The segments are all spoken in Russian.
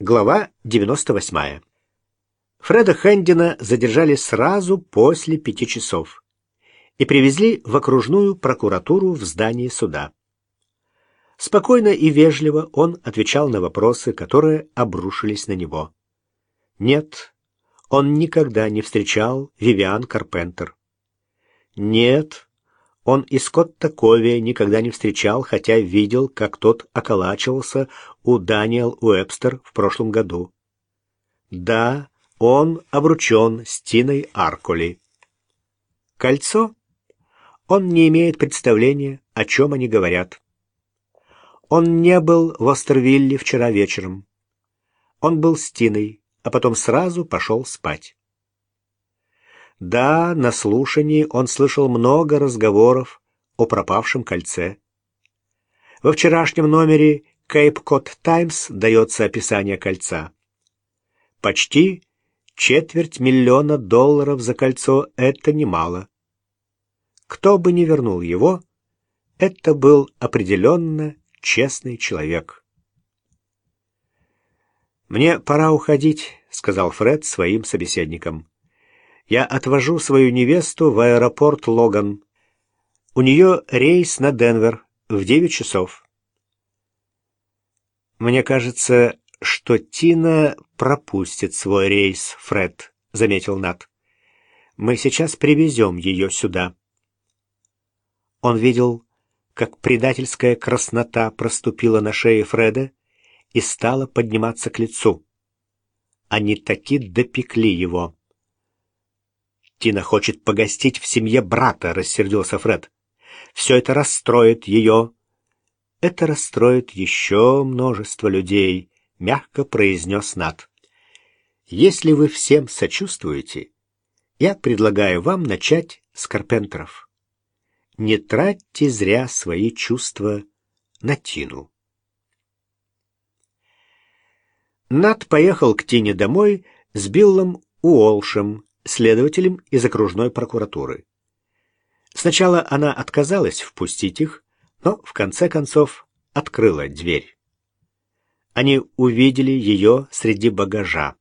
Глава 98. Фреда Хэндина задержали сразу после пяти часов и привезли в окружную прокуратуру в здании суда. Спокойно и вежливо он отвечал на вопросы, которые обрушились на него. Нет, он никогда не встречал Вивиан Карпентер. Нет, он и Скотта Кови никогда не встречал, хотя видел, как тот околачивался у Даниэл Уэбстер в прошлом году. Да, он обручен с Тиной Аркули. Кольцо? Он не имеет представления, о чем они говорят. Он не был в Остервилле вчера вечером. Он был с Тиной, а потом сразу пошел спать. Да, на слушании он слышал много разговоров о пропавшем кольце. Во вчерашнем номере Cape Cod Times дается описание кольца. Почти четверть миллиона долларов за кольцо — это немало. Кто бы ни вернул его, это был определенно честный человек. «Мне пора уходить», — сказал Фред своим собеседникам я отвожу свою невесту в аэропорт Логан. У нее рейс на Денвер в девять часов. Мне кажется, что Тина пропустит свой рейс, Фред, заметил Нат. Мы сейчас привезем ее сюда. Он видел, как предательская краснота проступила на шее Фреда и стала подниматься к лицу. Они таки допекли его. Тина хочет погостить в семье брата, рассердился Фред. Все это расстроит ее. Это расстроит еще множество людей, мягко произнес Нат. Если вы всем сочувствуете, я предлагаю вам начать с Карпентеров. Не тратьте зря свои чувства на Тину. Нат поехал к Тине домой с Биллом Уолшем, следователем из окружной прокуратуры. Сначала она отказалась впустить их, но в конце концов открыла дверь. Они увидели ее среди багажа.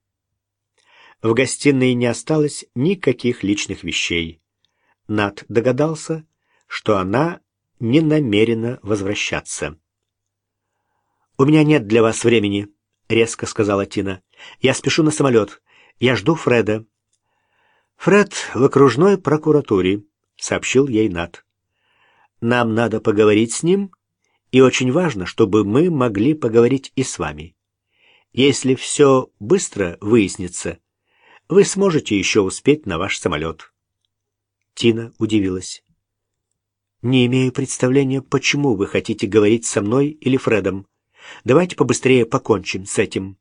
В гостиной не осталось никаких личных вещей. Нат догадался, что она не намерена возвращаться. «У меня нет для вас времени», — резко сказала Тина. «Я спешу на самолет. Я жду Фреда». «Фред в окружной прокуратуре», — сообщил ей Нат. «Нам надо поговорить с ним, и очень важно, чтобы мы могли поговорить и с вами. Если все быстро выяснится, вы сможете еще успеть на ваш самолет». Тина удивилась. «Не имею представления, почему вы хотите говорить со мной или Фредом. Давайте побыстрее покончим с этим».